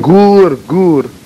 Gur, gur.